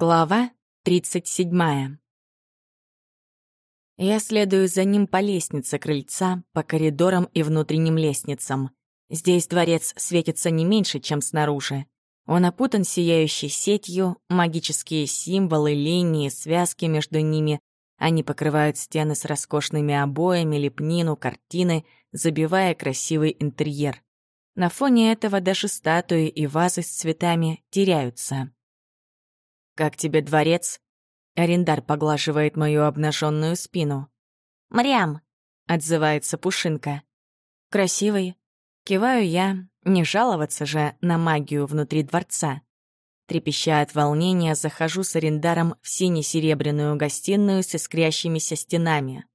Глава 37. Я следую за ним по лестнице крыльца, по коридорам и внутренним лестницам. Здесь дворец светится не меньше, чем снаружи. Он опутан сияющей сетью, магические символы, линии, связки между ними. Они покрывают стены с роскошными обоями, лепнину, картины, забивая красивый интерьер. На фоне этого даже статуи и вазы с цветами теряются. «Как тебе дворец?» Арендар поглаживает мою обнаженную спину. «Мрям!» — отзывается Пушинка. «Красивый». Киваю я, не жаловаться же на магию внутри дворца. Трепеща от волнения, захожу с арендаром в сине-серебряную гостиную с искрящимися стенами.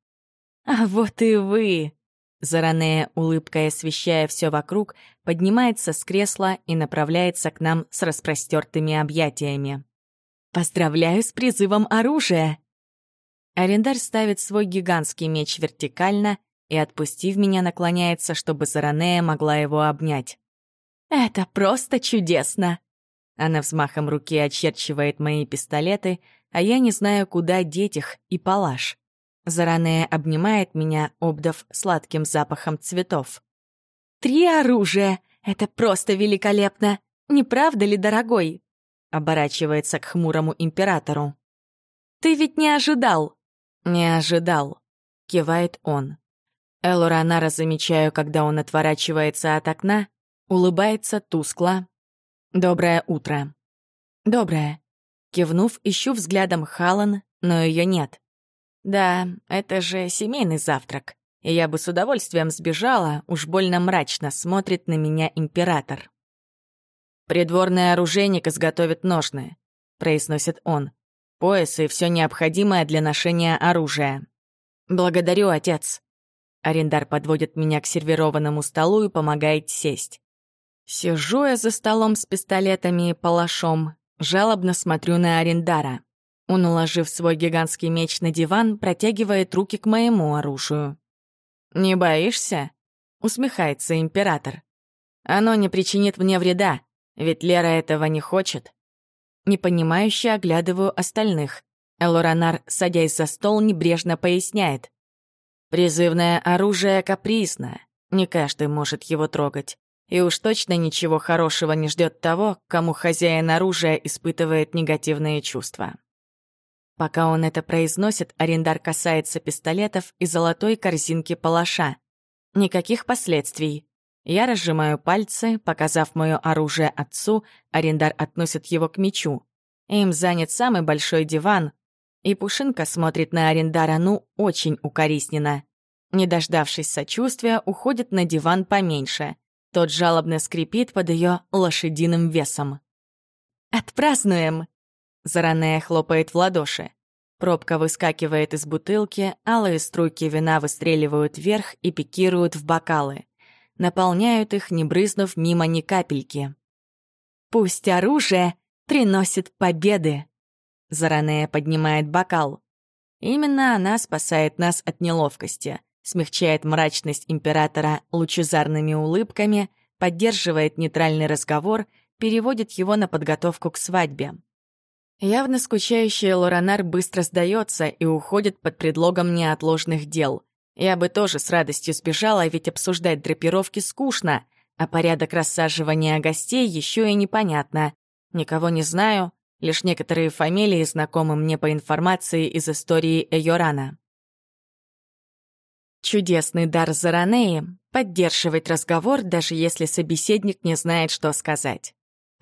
«А вот и вы!» Заранее, улыбкой освещая все вокруг, поднимается с кресла и направляется к нам с распростертыми объятиями. Поздравляю с призывом оружия!» Арендар ставит свой гигантский меч вертикально и, отпустив меня, наклоняется, чтобы Заранея могла его обнять. «Это просто чудесно!» Она взмахом руки очерчивает мои пистолеты, а я не знаю, куда деть их и палаш. Заранее обнимает меня, обдав сладким запахом цветов. «Три оружия! Это просто великолепно! Не правда ли, дорогой?» Оборачивается к хмурому императору. «Ты ведь не ожидал!» «Не ожидал», — кивает он. Элоранара замечаю, когда он отворачивается от окна, улыбается тускло. «Доброе утро». «Доброе». Кивнув, ищу взглядом Халан, но ее нет. «Да, это же семейный завтрак, и я бы с удовольствием сбежала, уж больно мрачно смотрит на меня император». «Придворный оружейник изготовит ножны», — произносит он. «Пояс и все необходимое для ношения оружия». «Благодарю, отец». Арендар подводит меня к сервированному столу и помогает сесть. Сижу я за столом с пистолетами и палашом, жалобно смотрю на Арендара. Он, уложив свой гигантский меч на диван, протягивает руки к моему оружию. «Не боишься?» — усмехается император. «Оно не причинит мне вреда. Ведь Лера этого не хочет. Непонимающе оглядываю остальных. Элоранар, садясь за стол, небрежно поясняет. Призывное оружие капризно. Не каждый может его трогать. И уж точно ничего хорошего не ждет того, кому хозяин оружия испытывает негативные чувства. Пока он это произносит, арендар касается пистолетов и золотой корзинки палаша. Никаких последствий. Я разжимаю пальцы, показав мое оружие отцу, арендар относит его к мечу. Им занят самый большой диван, и Пушинка смотрит на арендара, ну, очень укоризненно. Не дождавшись сочувствия, уходит на диван поменьше. Тот жалобно скрипит под ее лошадиным весом. «Отпразднуем!» Заранее хлопает в ладоши. Пробка выскакивает из бутылки, алые струйки вина выстреливают вверх и пикируют в бокалы наполняют их, не брызнув мимо ни капельки. «Пусть оружие приносит победы!» Заранее поднимает бокал. Именно она спасает нас от неловкости, смягчает мрачность императора лучезарными улыбками, поддерживает нейтральный разговор, переводит его на подготовку к свадьбе. Явно скучающий Лоранар быстро сдается и уходит под предлогом неотложных дел. Я бы тоже с радостью сбежала, ведь обсуждать драпировки скучно, а порядок рассаживания гостей еще и непонятно. Никого не знаю, лишь некоторые фамилии знакомы мне по информации из истории Эйорана. Чудесный дар Заранеи — поддерживать разговор, даже если собеседник не знает, что сказать.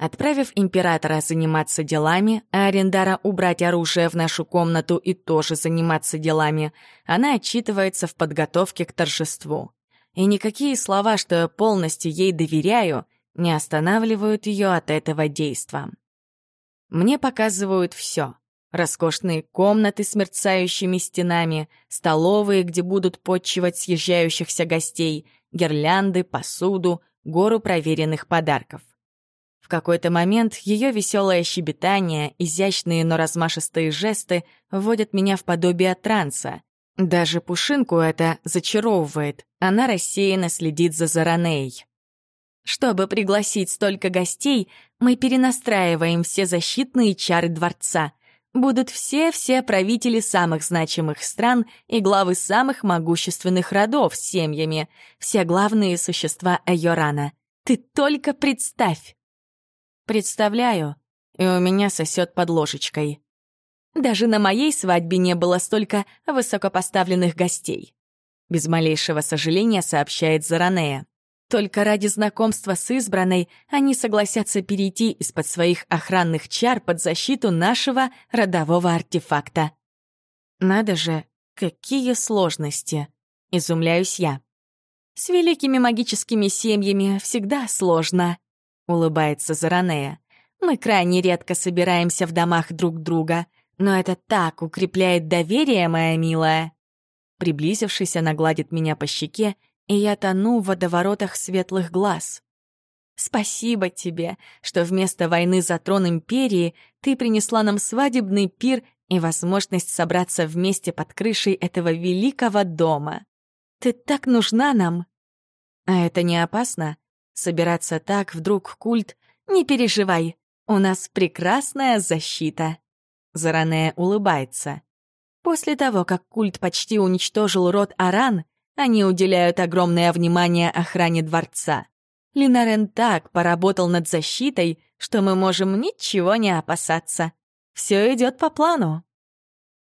Отправив императора заниматься делами, а арендара убрать оружие в нашу комнату и тоже заниматься делами, она отчитывается в подготовке к торжеству. И никакие слова, что я полностью ей доверяю, не останавливают ее от этого действа. Мне показывают все. Роскошные комнаты с мерцающими стенами, столовые, где будут подчивать съезжающихся гостей, гирлянды, посуду, гору проверенных подарков какой-то момент ее веселое щебетание, изящные, но размашистые жесты вводят меня в подобие транса. Даже Пушинку это зачаровывает. Она рассеянно следит за Зараней. Чтобы пригласить столько гостей, мы перенастраиваем все защитные чары дворца. Будут все-все правители самых значимых стран и главы самых могущественных родов с семьями, все главные существа Айорана. Ты только представь! Представляю, и у меня сосет под ложечкой. Даже на моей свадьбе не было столько высокопоставленных гостей. Без малейшего сожаления сообщает Заранея. Только ради знакомства с избранной они согласятся перейти из-под своих охранных чар под защиту нашего родового артефакта. Надо же, какие сложности! Изумляюсь я. С великими магическими семьями всегда сложно, улыбается Заранея. Мы крайне редко собираемся в домах друг друга, но это так укрепляет доверие, моя милая. Приблизившись, она гладит меня по щеке и я тону в водоворотах светлых глаз. Спасибо тебе, что вместо войны за трон Империи ты принесла нам свадебный пир и возможность собраться вместе под крышей этого великого дома. Ты так нужна нам. А это не опасно? Собираться так, вдруг культ? Не переживай, у нас прекрасная защита. Заранее улыбается. После того, как культ почти уничтожил род Аран, они уделяют огромное внимание охране дворца. Линарен так поработал над защитой, что мы можем ничего не опасаться. Все идет по плану.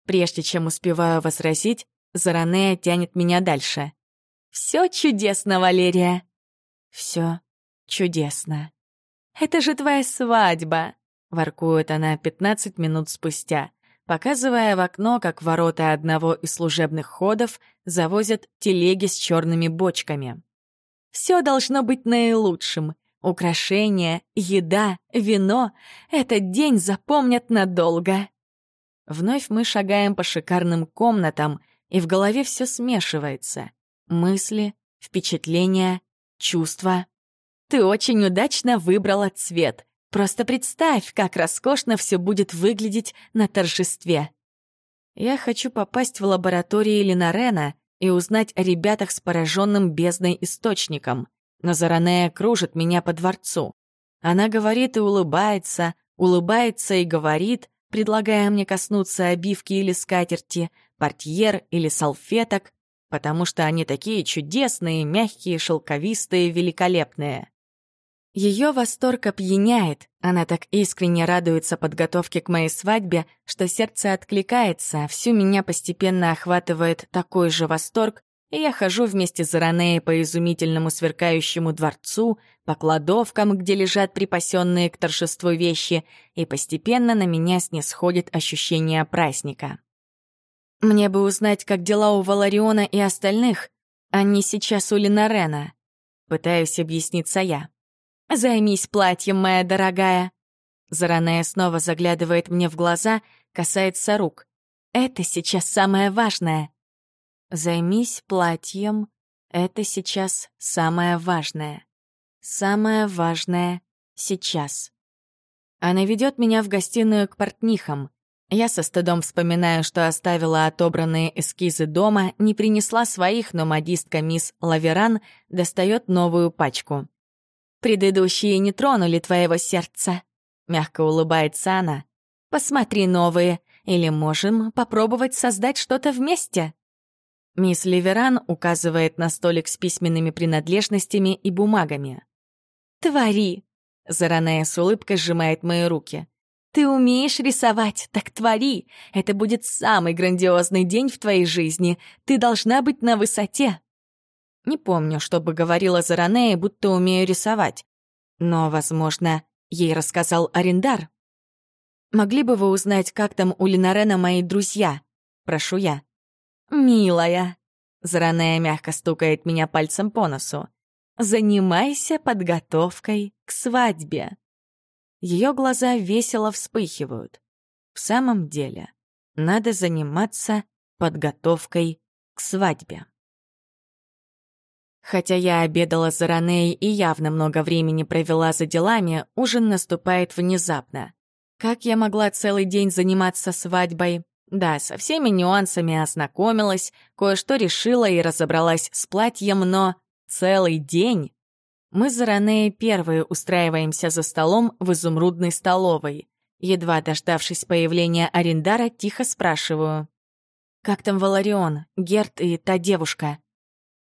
Прежде чем успеваю возразить, Заранея тянет меня дальше. Все чудесно, Валерия. Все чудесно. Это же твоя свадьба, воркует она 15 минут спустя показывая в окно, как ворота одного из служебных ходов завозят телеги с черными бочками. Все должно быть наилучшим. Украшения, еда, вино — этот день запомнят надолго. Вновь мы шагаем по шикарным комнатам, и в голове все смешивается. Мысли, впечатления, чувства. Ты очень удачно выбрала цвет. Просто представь, как роскошно все будет выглядеть на торжестве. Я хочу попасть в лабораторию Ленарена и узнать о ребятах с пораженным бездной источником. Но Заранея кружит меня по дворцу. Она говорит и улыбается, улыбается и говорит, предлагая мне коснуться обивки или скатерти, портьер или салфеток, потому что они такие чудесные, мягкие, шелковистые, великолепные. Ее восторг опьяняет, она так искренне радуется подготовке к моей свадьбе, что сердце откликается, всю меня постепенно охватывает такой же восторг, и я хожу вместе с Ранеей по изумительному сверкающему дворцу, по кладовкам, где лежат припасенные к торжеству вещи, и постепенно на меня снисходит ощущение праздника. Мне бы узнать, как дела у Валариона и остальных, а не сейчас у Ленарена. Пытаюсь объясниться я. «Займись платьем, моя дорогая!» Заранее снова заглядывает мне в глаза, касается рук. «Это сейчас самое важное!» «Займись платьем. Это сейчас самое важное. Самое важное сейчас». Она ведет меня в гостиную к портнихам. Я со стыдом вспоминаю, что оставила отобранные эскизы дома, не принесла своих, но модистка мисс Лаверан достает новую пачку. Предыдущие не тронули твоего сердца. Мягко улыбается она. Посмотри новые, или можем попробовать создать что-то вместе. Мисс Ливеран указывает на столик с письменными принадлежностями и бумагами. «Твори!» — Заранее с улыбкой сжимает мои руки. «Ты умеешь рисовать, так твори! Это будет самый грандиозный день в твоей жизни. Ты должна быть на высоте!» Не помню, чтобы говорила Заранея, будто умею рисовать. Но, возможно, ей рассказал Арендар. «Могли бы вы узнать, как там у Ленарена мои друзья?» Прошу я. «Милая», — Заранея мягко стукает меня пальцем по носу, «занимайся подготовкой к свадьбе». Ее глаза весело вспыхивают. В самом деле, надо заниматься подготовкой к свадьбе. Хотя я обедала за Раней и явно много времени провела за делами, ужин наступает внезапно. Как я могла целый день заниматься свадьбой? Да, со всеми нюансами ознакомилась, кое-что решила и разобралась с платьем, но целый день? Мы с Заранеей первые устраиваемся за столом в изумрудной столовой. Едва дождавшись появления Арендара, тихо спрашиваю. «Как там Валарион, Герт и та девушка?»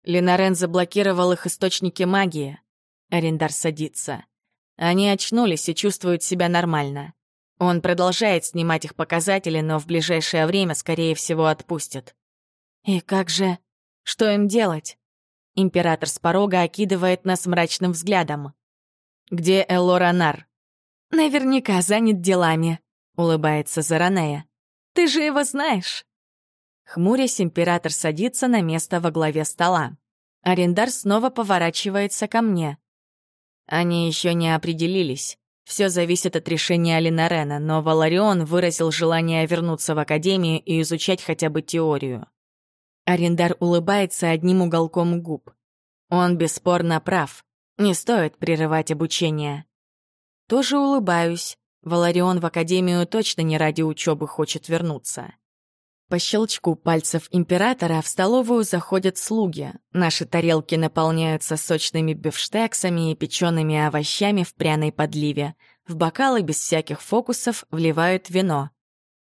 Ленарен заблокировал их источники магии. Арендар садится. Они очнулись и чувствуют себя нормально. Он продолжает снимать их показатели, но в ближайшее время, скорее всего, отпустит. И как же... Что им делать? Император с порога окидывает нас мрачным взглядом. «Где Элоранар?» «Наверняка занят делами», — улыбается Заранея. «Ты же его знаешь». Хмурясь, император садится на место во главе стола. Арендар снова поворачивается ко мне. Они еще не определились. Все зависит от решения Алинарена, но Валарион выразил желание вернуться в Академию и изучать хотя бы теорию. Арендар улыбается одним уголком губ. Он бесспорно прав. Не стоит прерывать обучение. Тоже улыбаюсь. Валарион в Академию точно не ради учебы хочет вернуться. По щелчку пальцев императора в столовую заходят слуги. Наши тарелки наполняются сочными бифштексами и печеными овощами в пряной подливе. В бокалы без всяких фокусов вливают вино.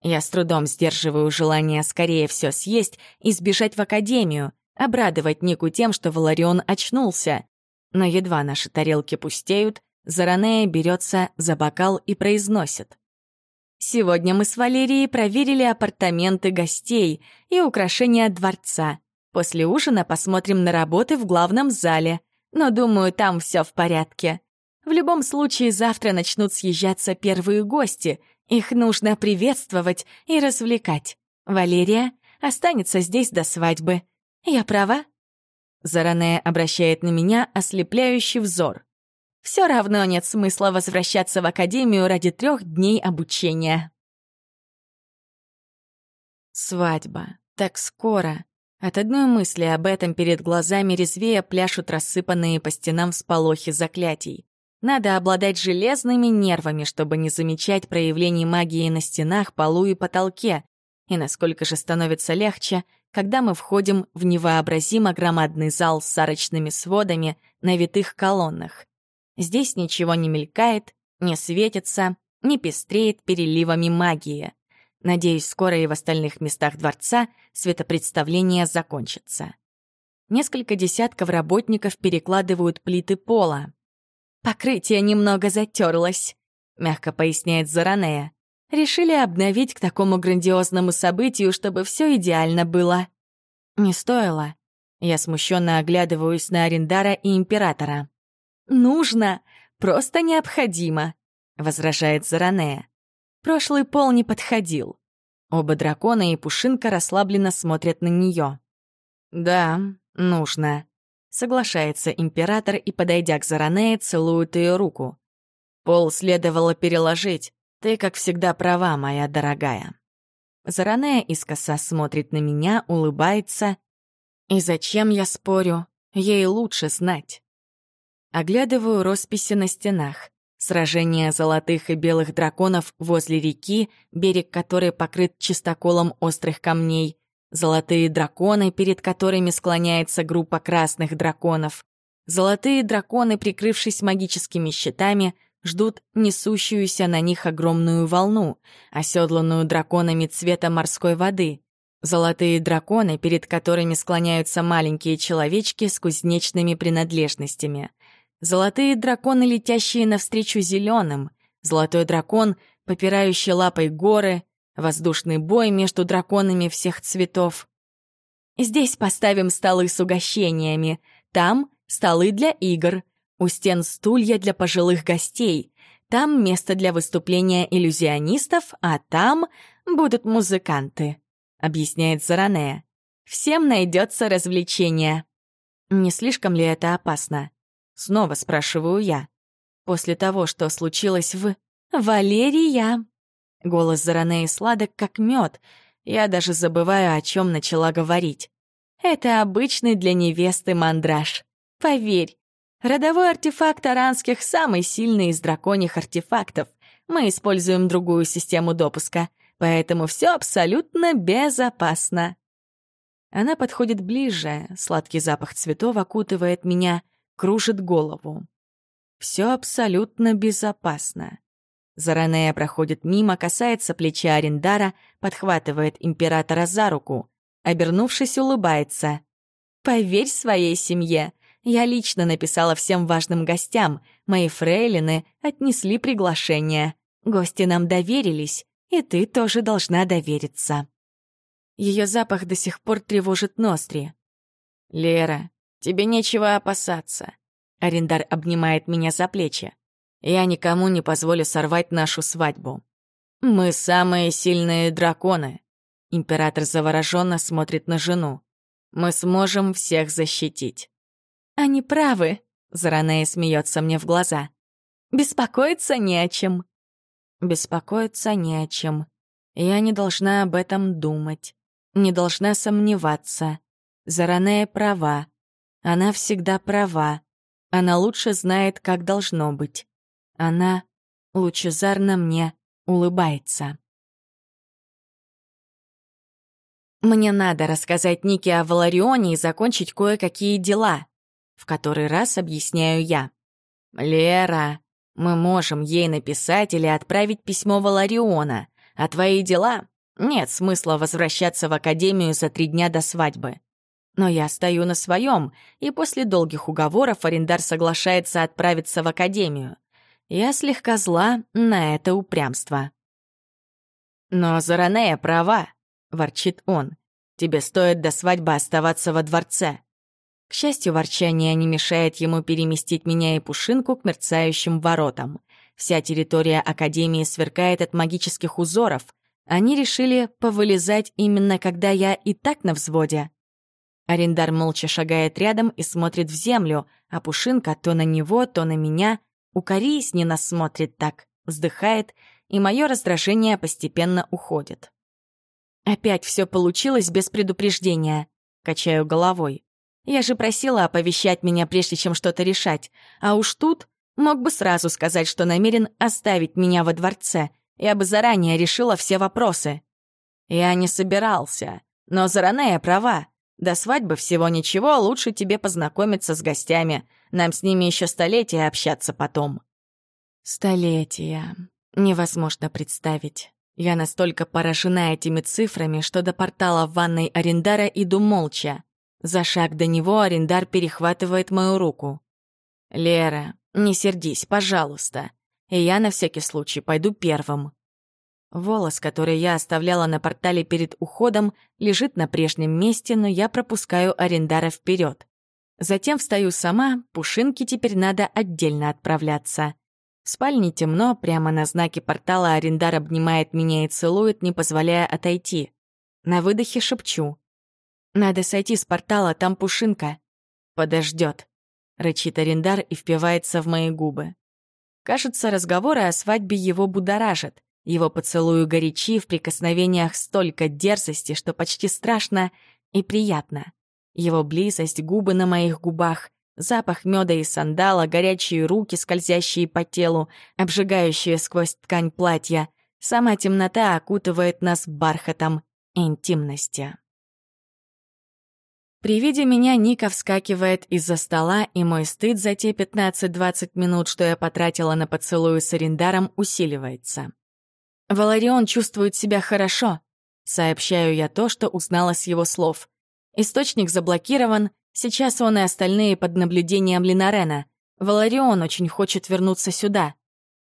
Я с трудом сдерживаю желание скорее все съесть и сбежать в академию, обрадовать Нику тем, что Валарион очнулся. Но едва наши тарелки пустеют, Заранея берется за бокал и произносит. Сегодня мы с Валерией проверили апартаменты гостей и украшения дворца. После ужина посмотрим на работы в главном зале. Но, думаю, там все в порядке. В любом случае, завтра начнут съезжаться первые гости. Их нужно приветствовать и развлекать. Валерия останется здесь до свадьбы. Я права?» Заранее обращает на меня ослепляющий взор. Все равно нет смысла возвращаться в академию ради трех дней обучения. Свадьба. Так скоро. От одной мысли об этом перед глазами резвее пляшут рассыпанные по стенам всполохи заклятий. Надо обладать железными нервами, чтобы не замечать проявлений магии на стенах, полу и потолке. И насколько же становится легче, когда мы входим в невообразимо громадный зал с арочными сводами на витых колоннах. Здесь ничего не мелькает, не светится, не пестреет переливами магии. Надеюсь, скоро и в остальных местах дворца светопредставление закончится. Несколько десятков работников перекладывают плиты пола. «Покрытие немного затерлось», — мягко поясняет Заранея. «Решили обновить к такому грандиозному событию, чтобы все идеально было». «Не стоило». Я смущенно оглядываюсь на Арендара и Императора. «Нужно! Просто необходимо!» — возражает Заранея. Прошлый пол не подходил. Оба дракона и Пушинка расслабленно смотрят на нее. «Да, нужно», — соглашается император и, подойдя к Заранее, целует ее руку. «Пол следовало переложить. Ты, как всегда, права, моя дорогая». Заранея искоса смотрит на меня, улыбается. «И зачем я спорю? Ей лучше знать». Оглядываю росписи на стенах. Сражение золотых и белых драконов возле реки, берег которой покрыт чистоколом острых камней. Золотые драконы, перед которыми склоняется группа красных драконов. Золотые драконы, прикрывшись магическими щитами, ждут несущуюся на них огромную волну, оседланную драконами цвета морской воды. Золотые драконы, перед которыми склоняются маленькие человечки с кузнечными принадлежностями — Золотые драконы, летящие навстречу зеленым, золотой дракон, попирающий лапой горы, воздушный бой между драконами всех цветов. Здесь поставим столы с угощениями, там столы для игр, у стен стулья для пожилых гостей, там место для выступления иллюзионистов, а там будут музыканты, объясняет Заранея. Всем найдется развлечение. Не слишком ли это опасно? Снова спрашиваю я. После того, что случилось в... Валерия! Голос Заранеи сладок, как мед. Я даже забываю, о чем начала говорить. Это обычный для невесты мандраж. Поверь, родовой артефакт аранских самый сильный из драконьих артефактов. Мы используем другую систему допуска, поэтому все абсолютно безопасно. Она подходит ближе, сладкий запах цветов окутывает меня, кружит голову. Все абсолютно безопасно. Заранее проходит мимо, касается плеча Арендара, подхватывает императора за руку. Обернувшись, улыбается. «Поверь своей семье. Я лично написала всем важным гостям. Мои фрейлины отнесли приглашение. Гости нам доверились, и ты тоже должна довериться». Ее запах до сих пор тревожит ноздри. «Лера, тебе нечего опасаться». Арендар обнимает меня за плечи. «Я никому не позволю сорвать нашу свадьбу. Мы самые сильные драконы». Император завороженно смотрит на жену. «Мы сможем всех защитить». «Они правы», — Заранее смеется мне в глаза. «Беспокоиться не о чем». «Беспокоиться не о чем. Я не должна об этом думать, не должна сомневаться. Заранее права. Она всегда права. Она лучше знает, как должно быть. Она лучезарно мне улыбается. Мне надо рассказать Нике о Валарионе и закончить кое-какие дела. В который раз объясняю я. «Лера, мы можем ей написать или отправить письмо Валариона, а твои дела нет смысла возвращаться в академию за три дня до свадьбы. Но я стою на своем, и после долгих уговоров арендар соглашается отправиться в академию. Я слегка зла на это упрямство. «Но Заранея права», — ворчит он. «Тебе стоит до свадьбы оставаться во дворце». К счастью, ворчание не мешает ему переместить меня и Пушинку к мерцающим воротам. Вся территория Академии сверкает от магических узоров. Они решили повылезать именно когда я и так на взводе. Арендар молча шагает рядом и смотрит в землю, а Пушинка то на него, то на меня. Не нас смотрит так, вздыхает, и мое раздражение постепенно уходит. Опять все получилось без предупреждения. Качаю головой. Я же просила оповещать меня, прежде чем что-то решать. А уж тут мог бы сразу сказать, что намерен оставить меня во дворце. Я бы заранее решила все вопросы. Я не собирался. Но Заранея права. До свадьбы всего ничего, лучше тебе познакомиться с гостями. Нам с ними еще столетия общаться потом». «Столетия. Невозможно представить. Я настолько поражена этими цифрами, что до портала в ванной Арендара иду молча. За шаг до него Арендар перехватывает мою руку. «Лера, не сердись, пожалуйста. И я на всякий случай пойду первым». Волос, который я оставляла на портале перед уходом, лежит на прежнем месте, но я пропускаю арендара вперед. Затем встаю сама, пушинки теперь надо отдельно отправляться. В спальне темно, прямо на знаке портала арендар обнимает меня и целует, не позволяя отойти. На выдохе шепчу. «Надо сойти с портала, там пушинка». «Подождет», — рычит арендар и впивается в мои губы. Кажется, разговоры о свадьбе его будоражат. Его поцелую горячи, в прикосновениях столько дерзости, что почти страшно и приятно. Его близость, губы на моих губах, запах меда и сандала, горячие руки, скользящие по телу, обжигающие сквозь ткань платья. Сама темнота окутывает нас бархатом интимности. При виде меня Ника вскакивает из-за стола, и мой стыд за те 15-20 минут, что я потратила на поцелуй с арендаром, усиливается. Валарион чувствует себя хорошо. Сообщаю я то, что узнала с его слов. Источник заблокирован, сейчас он и остальные под наблюдением Линарена. Валарион очень хочет вернуться сюда.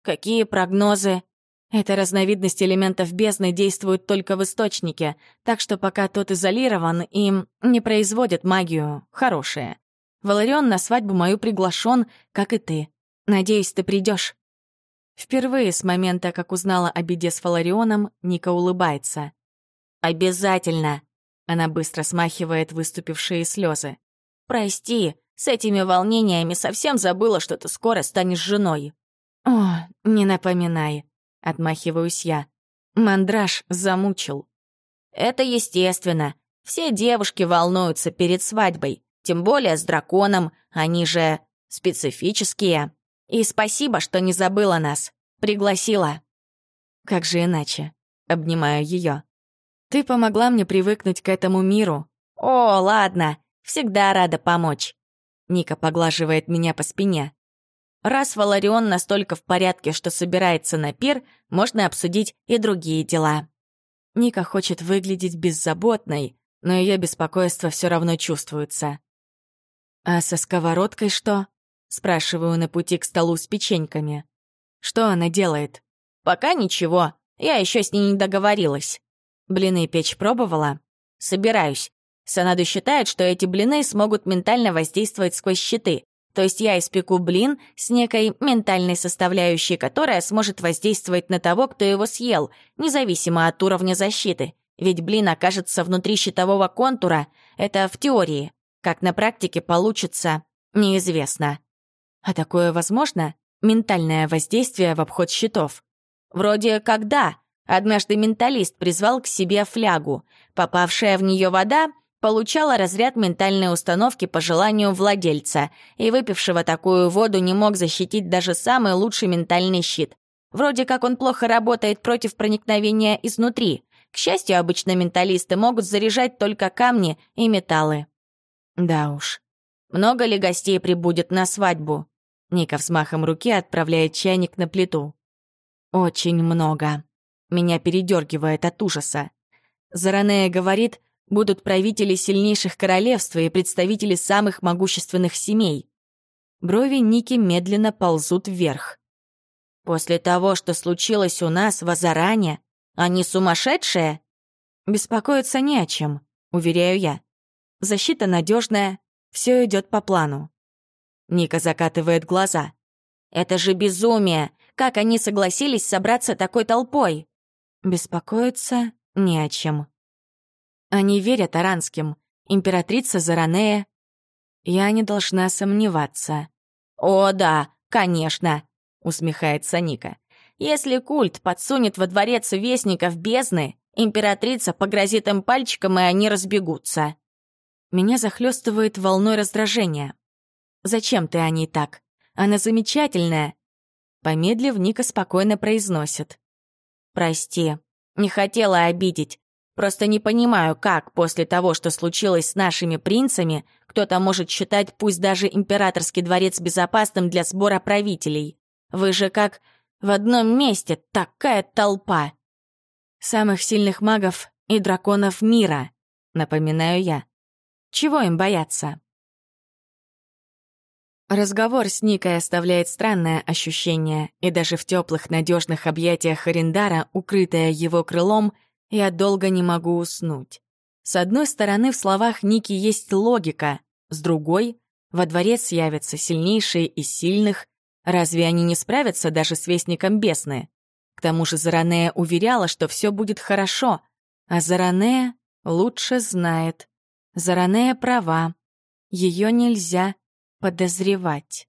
Какие прогнозы? Эта разновидность элементов бездны действует только в источнике, так что пока тот изолирован, им не производят магию хорошее. Валарион на свадьбу мою приглашен, как и ты. Надеюсь, ты придешь. Впервые с момента, как узнала о беде с Фаларионом, Ника улыбается. «Обязательно!» Она быстро смахивает выступившие слезы. «Прости, с этими волнениями совсем забыла, что ты скоро станешь женой». «О, не напоминай», — отмахиваюсь я. Мандраж замучил. «Это естественно. Все девушки волнуются перед свадьбой, тем более с драконом, они же специфические». И спасибо, что не забыла нас. Пригласила. Как же иначе? Обнимаю ее. Ты помогла мне привыкнуть к этому миру. О, ладно. Всегда рада помочь. Ника поглаживает меня по спине. Раз Валарион настолько в порядке, что собирается на пир, можно обсудить и другие дела. Ника хочет выглядеть беззаботной, но ее беспокойство все равно чувствуется. «А со сковородкой что?» — спрашиваю на пути к столу с печеньками. «Что она делает?» «Пока ничего. Я еще с ней не договорилась». «Блины печь пробовала?» «Собираюсь. Санаду считает, что эти блины смогут ментально воздействовать сквозь щиты. То есть я испеку блин с некой ментальной составляющей, которая сможет воздействовать на того, кто его съел, независимо от уровня защиты. Ведь блин окажется внутри щитового контура, это в теории. Как на практике получится, неизвестно. А такое возможно? Ментальное воздействие в обход щитов? Вроде как да. Однажды менталист призвал к себе флягу. Попавшая в нее вода получала разряд ментальной установки по желанию владельца, и выпившего такую воду не мог защитить даже самый лучший ментальный щит. Вроде как он плохо работает против проникновения изнутри. К счастью, обычно менталисты могут заряжать только камни и металлы. Да уж. Много ли гостей прибудет на свадьбу? Ника взмахом руки отправляет чайник на плиту. Очень много. Меня передергивает от ужаса. Заранее говорит, будут правители сильнейших королевств и представители самых могущественных семей. Брови Ники медленно ползут вверх. После того, что случилось у нас в Азаране, они сумасшедшие? Беспокоиться не о чем, уверяю я. Защита надежная, все идет по плану. Ника закатывает глаза. Это же безумие! Как они согласились собраться такой толпой? Беспокоиться не о чем. Они верят аранским. Императрица Заранея. Я не должна сомневаться. «О, да, конечно», — усмехается Ника. «Если культ подсунет во дворец вестников бездны, императрица погрозит им пальчиком, и они разбегутся». Меня захлестывает волной раздражения. «Зачем ты о ней так? Она замечательная!» Помедлив, Ника спокойно произносит. «Прости, не хотела обидеть. Просто не понимаю, как после того, что случилось с нашими принцами, кто-то может считать пусть даже императорский дворец безопасным для сбора правителей. Вы же как в одном месте такая толпа. Самых сильных магов и драконов мира, напоминаю я. Чего им бояться? Разговор с Никой оставляет странное ощущение, и даже в теплых надежных объятиях Хариндара, укрытая его крылом, я долго не могу уснуть. С одной стороны, в словах Ники есть логика, с другой — во дворец явятся сильнейшие из сильных. Разве они не справятся даже с Вестником Бесны? К тому же Заранея уверяла, что все будет хорошо, а Заранея лучше знает. Заранея права. Ее нельзя подозревать.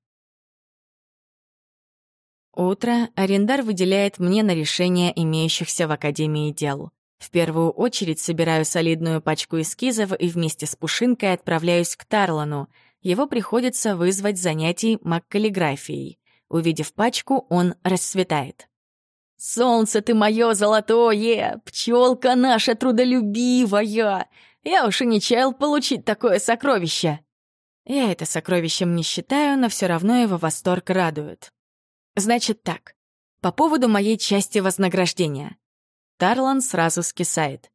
Утро арендар выделяет мне на решение имеющихся в Академии дел. В первую очередь собираю солидную пачку эскизов и вместе с Пушинкой отправляюсь к Тарлану. Его приходится вызвать занятий маккаллиграфией. Увидев пачку, он расцветает. «Солнце ты мое золотое! Пчелка наша трудолюбивая! Я уж и не чаял получить такое сокровище!» Я это сокровищем не считаю, но все равно его восторг радует. Значит так, по поводу моей части вознаграждения. Тарлан сразу скисает.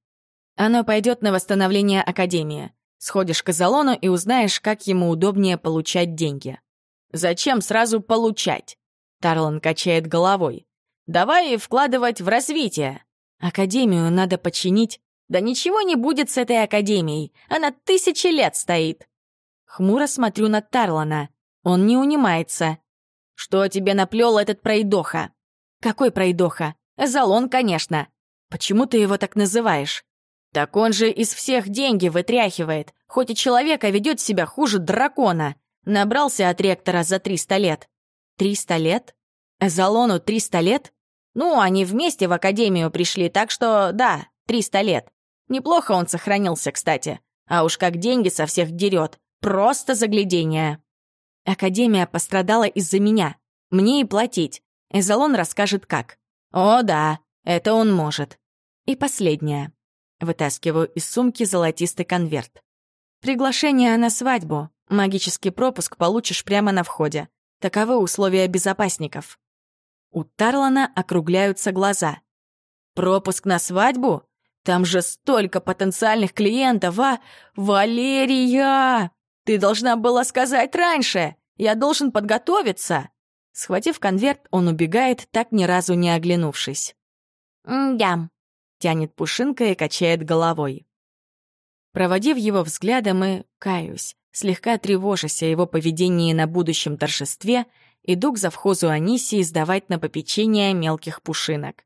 Оно пойдет на восстановление Академии. Сходишь к Азалону и узнаешь, как ему удобнее получать деньги. Зачем сразу получать? Тарлан качает головой. Давай вкладывать в развитие. Академию надо починить. Да ничего не будет с этой Академией. Она тысячи лет стоит. Хмуро смотрю на Тарлана. Он не унимается. Что тебе наплел этот пройдоха? Какой пройдоха? Залон, конечно. Почему ты его так называешь? Так он же из всех деньги вытряхивает, хоть и человека ведет себя хуже дракона. Набрался от ректора за 300 лет. 300 лет? Залону 300 лет? Ну, они вместе в академию пришли, так что да, 300 лет. Неплохо он сохранился, кстати. А уж как деньги со всех дерет. Просто заглядение. Академия пострадала из-за меня. Мне и платить. Эзолон расскажет как. О, да, это он может. И последнее. Вытаскиваю из сумки золотистый конверт. Приглашение на свадьбу. Магический пропуск получишь прямо на входе. Таковы условия безопасников. У Тарлана округляются глаза. «Пропуск на свадьбу? Там же столько потенциальных клиентов, а? Валерия! Ты должна была сказать раньше! Я должен подготовиться!» Схватив конверт, он убегает, так ни разу не оглянувшись. «Да», — тянет Пушинка и качает головой. Проводив его взглядом и, каюсь, слегка тревожась о его поведении на будущем торжестве, иду к завхозу Анисии сдавать на попечение мелких пушинок.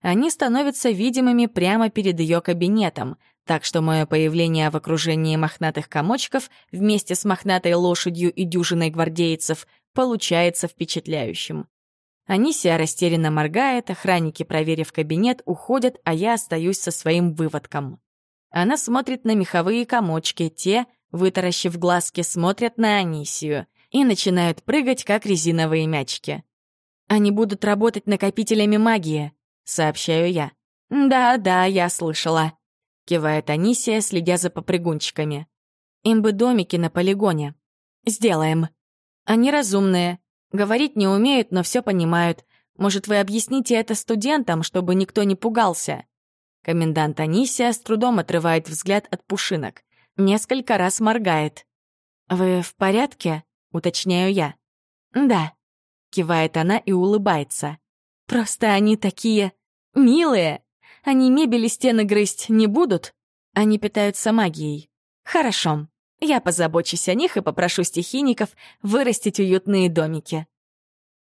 Они становятся видимыми прямо перед ее кабинетом, так что мое появление в окружении мохнатых комочков вместе с мохнатой лошадью и дюжиной гвардейцев получается впечатляющим. Анисия растерянно моргает, охранники, проверив кабинет, уходят, а я остаюсь со своим выводком. Она смотрит на меховые комочки, те, вытаращив глазки, смотрят на Анисию и начинают прыгать, как резиновые мячики. «Они будут работать накопителями магии», — сообщаю я. «Да-да, я слышала», — кивает Анисия, следя за попрыгунчиками. «Им бы домики на полигоне. Сделаем. Они разумные, говорить не умеют, но все понимают. Может, вы объясните это студентам, чтобы никто не пугался?» Комендант Анисия с трудом отрывает взгляд от пушинок. Несколько раз моргает. «Вы в порядке?» — уточняю я. «Да», — кивает она и улыбается. «Просто они такие милые. Они мебели стены грызть не будут. Они питаются магией. Хорошо, я позабочусь о них и попрошу стихийников вырастить уютные домики.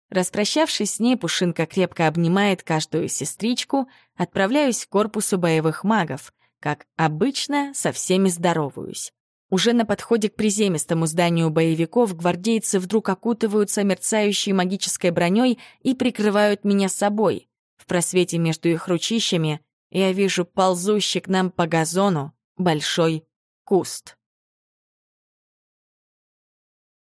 Распрощавшись с ней, Пушинка крепко обнимает каждую сестричку, отправляюсь к корпусу боевых магов. Как обычно, со всеми здороваюсь. Уже на подходе к приземистому зданию боевиков гвардейцы вдруг окутываются мерцающей магической броней и прикрывают меня собой. В просвете между их ручищами я вижу ползущий к нам по газону большой куст.